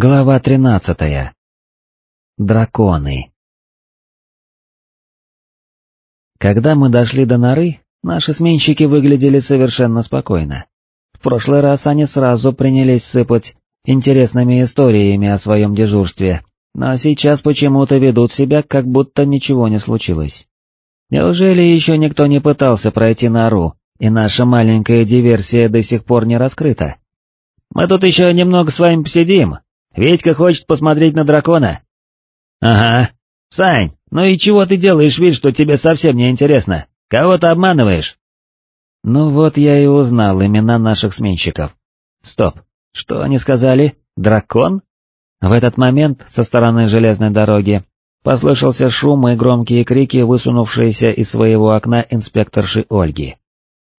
Глава тринадцатая. Драконы. Когда мы дошли до норы, наши сменщики выглядели совершенно спокойно. В прошлый раз они сразу принялись сыпать интересными историями о своем дежурстве, но сейчас почему-то ведут себя, как будто ничего не случилось. Неужели еще никто не пытался пройти нору, и наша маленькая диверсия до сих пор не раскрыта? «Мы тут еще немного с вами посидим, Витька хочет посмотреть на дракона. Ага. Сань, ну и чего ты делаешь вид, что тебе совсем не интересно? Кого ты обманываешь? Ну вот я и узнал имена наших сменщиков. Стоп, что они сказали? Дракон? В этот момент со стороны железной дороги послышался шум и громкие крики, высунувшиеся из своего окна инспекторши Ольги.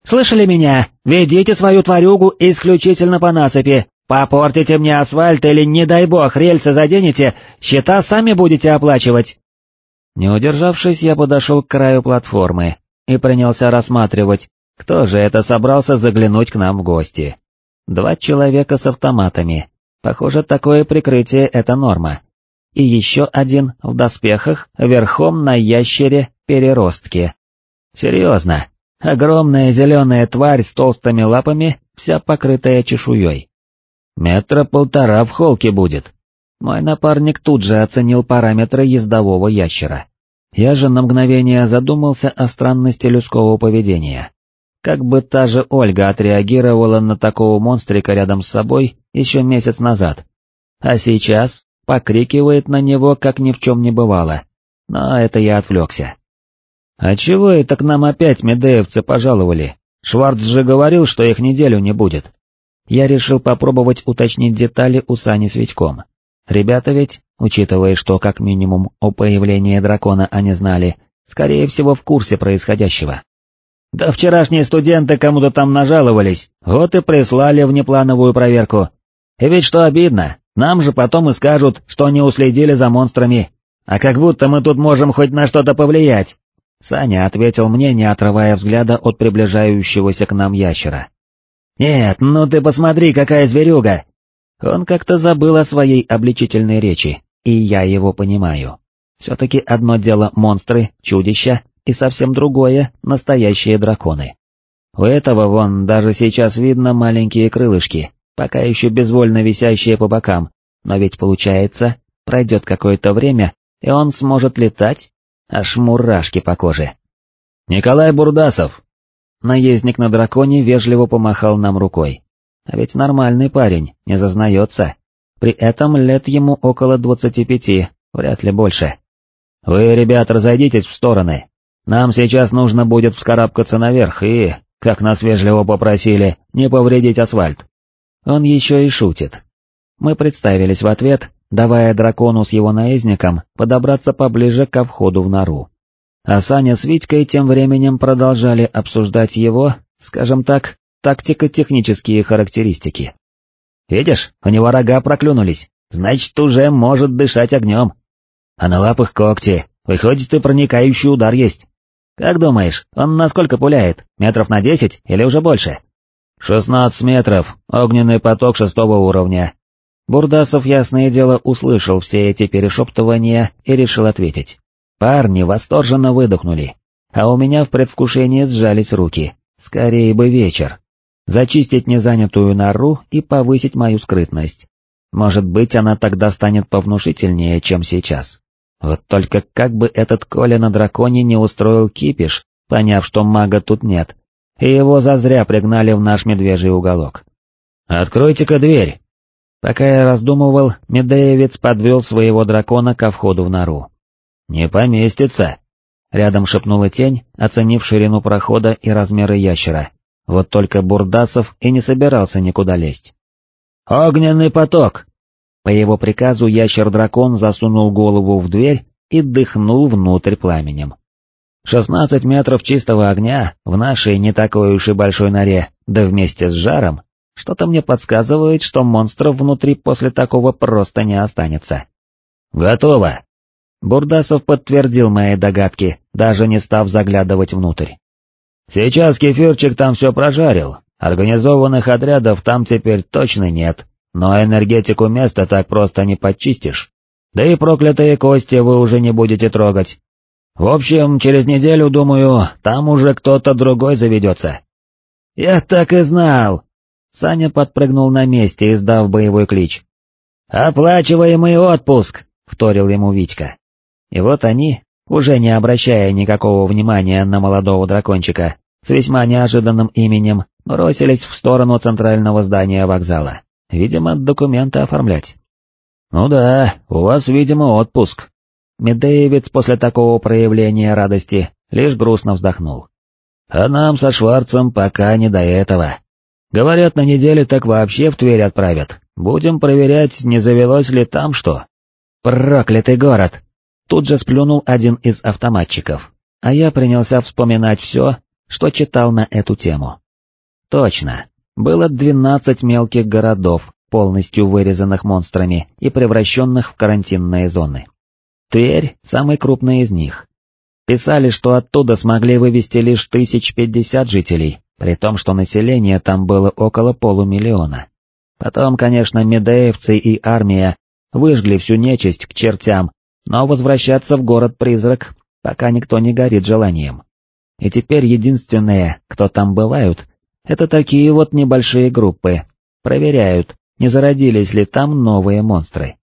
«Слышали меня? Ведите свою тварюгу исключительно по насыпи, Попортите мне асфальт или, не дай бог, рельсы заденете, счета сами будете оплачивать. Не удержавшись, я подошел к краю платформы и принялся рассматривать, кто же это собрался заглянуть к нам в гости. Два человека с автоматами. Похоже, такое прикрытие — это норма. И еще один в доспехах, верхом на ящере-переростке. Серьезно, огромная зеленая тварь с толстыми лапами, вся покрытая чешуей. Метра полтора в холке будет. Мой напарник тут же оценил параметры ездового ящера. Я же на мгновение задумался о странности людского поведения. Как бы та же Ольга отреагировала на такого монстрика рядом с собой еще месяц назад. А сейчас покрикивает на него, как ни в чем не бывало. Но это я отвлекся. «А чего это к нам опять медеевцы пожаловали? Шварц же говорил, что их неделю не будет» я решил попробовать уточнить детали у Сани с Витьком. Ребята ведь, учитывая, что как минимум о появлении дракона они знали, скорее всего в курсе происходящего. Да вчерашние студенты кому-то там нажаловались, вот и прислали внеплановую проверку. И ведь что обидно, нам же потом и скажут, что не уследили за монстрами, а как будто мы тут можем хоть на что-то повлиять. Саня ответил мне, не отрывая взгляда от приближающегося к нам ящера. «Нет, ну ты посмотри, какая зверюга!» Он как-то забыл о своей обличительной речи, и я его понимаю. Все-таки одно дело монстры, чудища, и совсем другое — настоящие драконы. У этого вон даже сейчас видно маленькие крылышки, пока еще безвольно висящие по бокам, но ведь получается, пройдет какое-то время, и он сможет летать, аж мурашки по коже. «Николай Бурдасов, Наездник на драконе вежливо помахал нам рукой. А ведь нормальный парень, не зазнается. При этом лет ему около двадцати пяти, вряд ли больше. «Вы, ребят, разойдитесь в стороны. Нам сейчас нужно будет вскарабкаться наверх и, как нас вежливо попросили, не повредить асфальт». Он еще и шутит. Мы представились в ответ, давая дракону с его наездником подобраться поближе ко входу в нору а Саня с Витькой тем временем продолжали обсуждать его, скажем так, тактико-технические характеристики. «Видишь, у него рога проклюнулись, значит, уже может дышать огнем. А на лапах когти, выходит и проникающий удар есть. Как думаешь, он насколько пуляет, метров на десять или уже больше?» «Шестнадцать метров, огненный поток шестого уровня». Бурдасов, ясное дело, услышал все эти перешептывания и решил ответить. Парни восторженно выдохнули, а у меня в предвкушении сжались руки. Скорее бы вечер. Зачистить незанятую нору и повысить мою скрытность. Может быть, она тогда станет повнушительнее, чем сейчас. Вот только как бы этот Коля на драконе не устроил кипиш, поняв, что мага тут нет, и его зазря пригнали в наш медвежий уголок. «Откройте-ка дверь!» Пока я раздумывал, Медеевец подвел своего дракона ко входу в нору. «Не поместится!» Рядом шепнула тень, оценив ширину прохода и размеры ящера. Вот только Бурдасов и не собирался никуда лезть. «Огненный поток!» По его приказу ящер-дракон засунул голову в дверь и дыхнул внутрь пламенем. Шестнадцать метров чистого огня в нашей не такой уж и большой норе, да вместе с жаром, что-то мне подсказывает, что монстров внутри после такого просто не останется. «Готово!» Бурдасов подтвердил мои догадки, даже не став заглядывать внутрь. «Сейчас кефирчик там все прожарил, организованных отрядов там теперь точно нет, но энергетику места так просто не подчистишь. Да и проклятые кости вы уже не будете трогать. В общем, через неделю, думаю, там уже кто-то другой заведется. Я так и знал. Саня подпрыгнул на месте, издав боевой клич. «Оплачиваемый отпуск!» — вторил ему Витька. И вот они, уже не обращая никакого внимания на молодого дракончика, с весьма неожиданным именем, бросились в сторону центрального здания вокзала. Видимо, документы оформлять. «Ну да, у вас, видимо, отпуск». Медеевец после такого проявления радости лишь грустно вздохнул. «А нам со Шварцем пока не до этого. Говорят, на неделе так вообще в Тверь отправят. Будем проверять, не завелось ли там что». «Проклятый город!» Тут же сплюнул один из автоматчиков, а я принялся вспоминать все, что читал на эту тему. Точно, было двенадцать мелких городов, полностью вырезанных монстрами и превращенных в карантинные зоны. Тверь — самый крупный из них. Писали, что оттуда смогли вывести лишь тысяч пятьдесят жителей, при том, что население там было около полумиллиона. Потом, конечно, медеевцы и армия выжгли всю нечисть к чертям, но возвращаться в город-призрак пока никто не горит желанием. И теперь единственное, кто там бывают, это такие вот небольшие группы, проверяют, не зародились ли там новые монстры.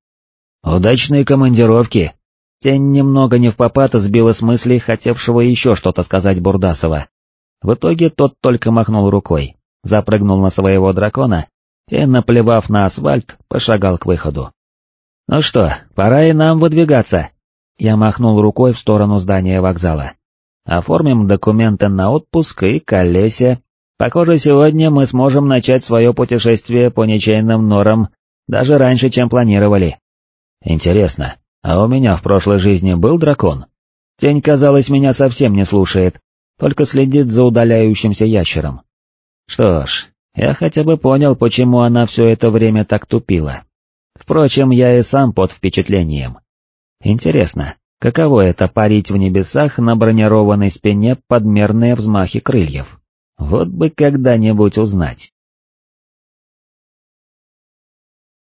«Удачные командировки!» Тень немного не в сбила с мыслей хотевшего еще что-то сказать Бурдасова. В итоге тот только махнул рукой, запрыгнул на своего дракона и, наплевав на асфальт, пошагал к выходу. «Ну что, пора и нам выдвигаться!» Я махнул рукой в сторону здания вокзала. «Оформим документы на отпуск и колесе Похоже, сегодня мы сможем начать свое путешествие по ничейным норам даже раньше, чем планировали. Интересно, а у меня в прошлой жизни был дракон? Тень, казалось, меня совсем не слушает, только следит за удаляющимся ящером. Что ж, я хотя бы понял, почему она все это время так тупила. Впрочем, я и сам под впечатлением. Интересно, каково это парить в небесах на бронированной спине подмерные взмахи крыльев? Вот бы когда-нибудь узнать.